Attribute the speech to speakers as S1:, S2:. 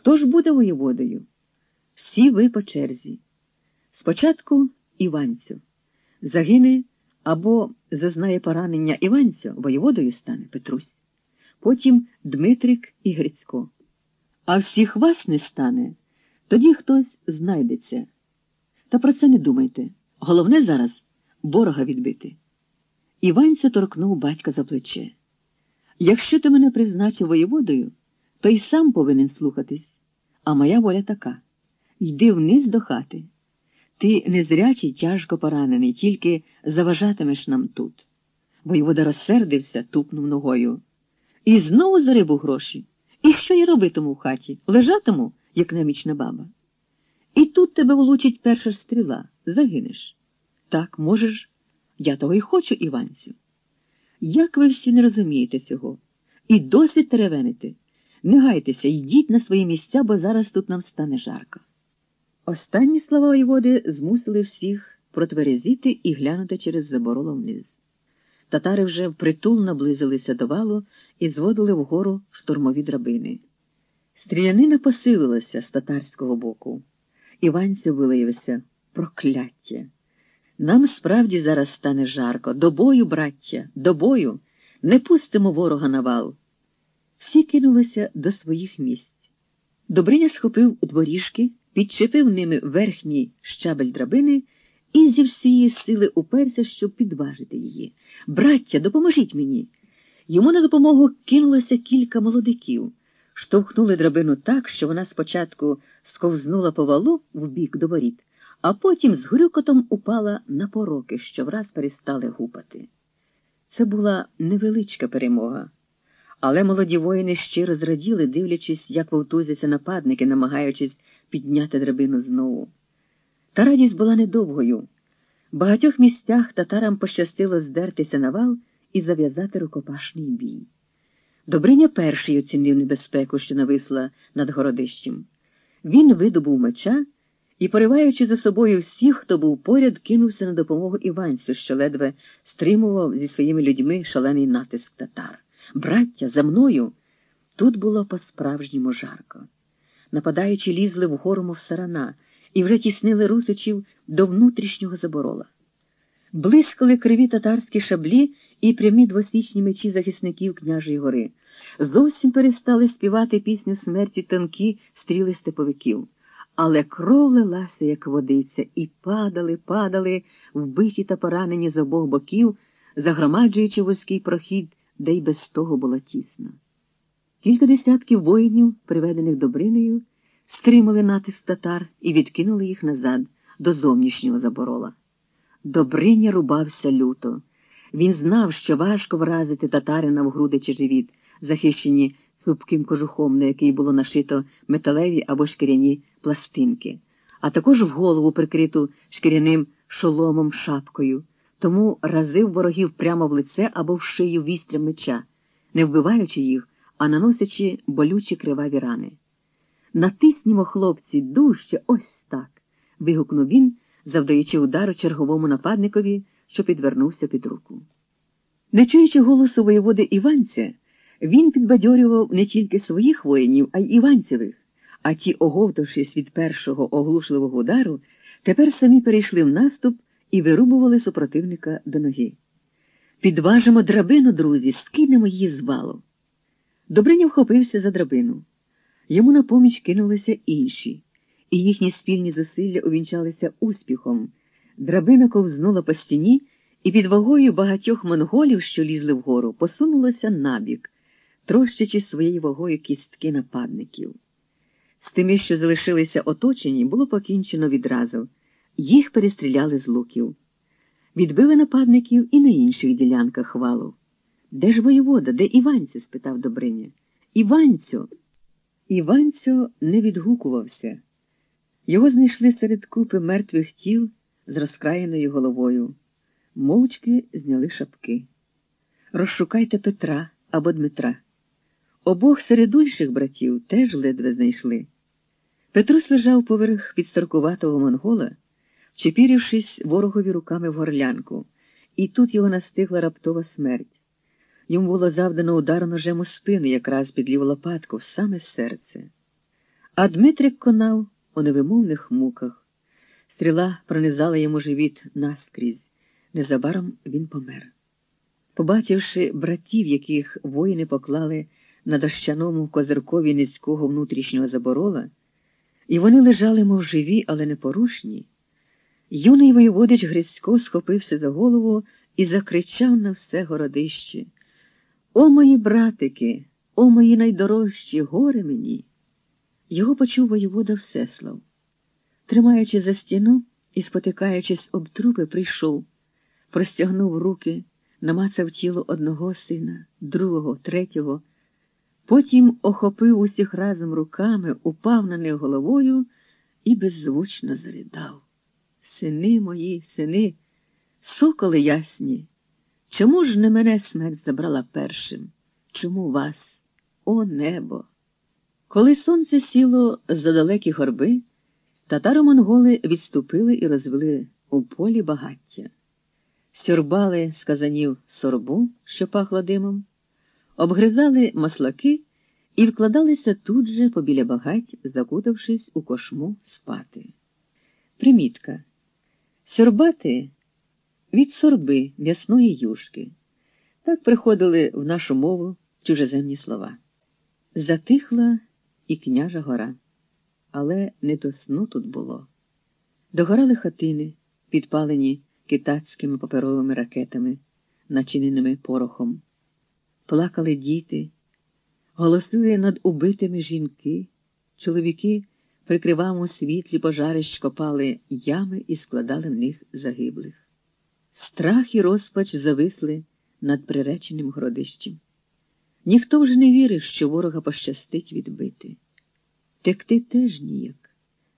S1: Хто ж буде воєводою? Всі ви по черзі. Спочатку Іванцю. Загине або зазнає поранення Іванцю, воєводою стане Петрусь. Потім Дмитрик і Грицько. А всіх вас не стане, тоді хтось знайдеться. Та про це не думайте. Головне зараз ворога відбити. Іванця торкнув батька за плече. Якщо ти мене призначив воєводою, то й сам повинен слухатись, а моя воля така йди вниз до хати. Ти незрячий, тяжко поранений, тільки заважатимеш нам тут. Воєвода розсердився, тупнув ногою. І знову за рибу гроші. І що я робитиму в хаті? Лежатиму, як немічна баба. І тут тебе влучить перша стріла, загинеш. Так, можеш, я того й хочу, Іванцю. Як ви всі не розумієте цього? І досить теревенити. Не гайтеся, йдіть на свої місця, бо зараз тут нам стане жарко. Останні слова воєводи змусили всіх протверезіти і глянути через забороло вниз. Татари вже впритул наблизилися до валу і зводили вгору штурмові драбини. Стрілянина посилилася з татарського боку. Іванцю вилився прокляття. Нам справді зараз стане жарко. До бою, браття, до бою. Не пустимо ворога на вал. Всі кинулися до своїх місць. Добриня схопив дворіжки, підчепив ними верхній щабель драбини і зі всієї сили уперся, щоб підважити її. Браття, допоможіть мені. Йому на допомогу кинулося кілька молодиків, штовхнули драбину так, що вона спочатку сковзнула по валу в бік до воріт, а потім з грюкотом упала на пороки, що враз перестали гупати. Це була невеличка перемога. Але молоді воїни щиро зраділи, дивлячись, як вовтузяться нападники, намагаючись підняти драбину знову. Та радість була недовгою. В багатьох місцях татарам пощастило здертися на вал і зав'язати рукопашний бій. Добриня перший оцінив небезпеку, що нависла над городищем. Він видобув меча і, пориваючи за собою всіх, хто був поряд, кинувся на допомогу Іванцю, що ледве стримував зі своїми людьми шалений натиск. Браття, за мною. Тут було по-справжньому жарко. Нападаючи, лізли вгору, мов сарана, і вже тіснили русичів до внутрішнього заборола. Блискали криві татарські шаблі і прямі двосічні мечі захисників княжої гори. Зовсім перестали співати пісню смерті тонкі стріли степовиків. Але кров лилася, як водиця, і падали, падали, вбиті та поранені з обох боків, загромаджуючи вузький прохід, де й без того було тісно. Кілька десятків воїнів, приведених Добринею, стримали натиск татар і відкинули їх назад до зовнішнього заборола. Добриня рубався люто. Він знав, що важко вразити татарина в груди чи живіт, захищені хлопким кожухом, на який було нашито металеві або шкіряні пластинки, а також в голову прикриту шкіряним шоломом шапкою, тому разив ворогів прямо в лице або в шию вістрям меча, не вбиваючи їх, а наносячи болючі криваві рани. Натиснімо, хлопці, дужче, ось так. вигукнув він, завдаючи удару черговому нападникові, що підвернувся під руку. Не чуючи голосу воєводи Іванця, він підбадьорював не тільки своїх воїнів, а й Іванцевих, а ті, оговтавшись від першого оглушливого удару, тепер самі перейшли в наступ і вирубували супротивника до ноги. Підважимо драбину, друзі, скинемо її з валу. Добриня вхопився за драбину. Йому на поміч кинулися інші, і їхні спільні зусилля увінчалися успіхом. Драбина ковзнула по стіні і під вагою багатьох монголів, що лізли вгору, посунулася набік, трощачи своєю вагою кістки нападників. З тими, що залишилися оточені, було покінчено відразу. Їх перестріляли з луків. Відбили нападників і на інших ділянках валу. Де ж воєвода, де Іванцю? спитав Добриня. Іванцю. Іванцю не відгукувався. Його знайшли серед купи мертвих тіл з розкраєною головою. Мовчки зняли шапки. Розшукайте Петра або Дмитра. Обох середульших братів теж ледве знайшли. Петрус лежав поверх підстаркуватого монгола, вчепірівшись ворогові руками в горлянку, і тут його настигла раптова смерть. Йому було завдано удар ножем у спину якраз під ліву лопатку, в саме серце. А Дмитрик конав у невимовних муках. Стріла пронизала йому живіт наскрізь. Незабаром він помер. Побачивши братів, яких воїни поклали на дощаному козиркові низького внутрішнього заборола, і вони лежали, мов живі, але непорушні, юний воєводич Грицько схопився за голову і закричав на все городище О, мої братики, о мої найдорожчі, горе мені! Його почув воєвода Всеслав. Тримаючи за стіну і спотикаючись об трупи, прийшов, простягнув руки, намацав тіло одного сина, другого, третього, потім охопив усіх разом руками, упав на них головою і беззвучно заридав. Сини мої, сини, соколи ясні, чому ж не мене смерть забрала першим? Чому вас, о небо? Коли сонце сіло за далекі горби, татаро-монголи відступили і розвели у полі багаття. Сьорбали з казанів сорбу, що пахла димом, обгризали маслаки і вкладалися тут же побіля багать, закутавшись у кошму спати. Примітка. Сьорбати від сорби м'ясної юшки. Так приходили в нашу мову чужеземні слова. Затихла і княжа гора. Але не до сну тут було. Догорали хатини, підпалені китайськими паперовими ракетами, начиненими порохом. Плакали діти, голосили над убитими жінки, чоловіки при кривавому світлі пожарищ копали ями і складали в них загиблих. Страх і розпач зависли над приреченим городищем. Ніхто вже не вірив, що ворога пощастить відбити. Текти теж ніяк.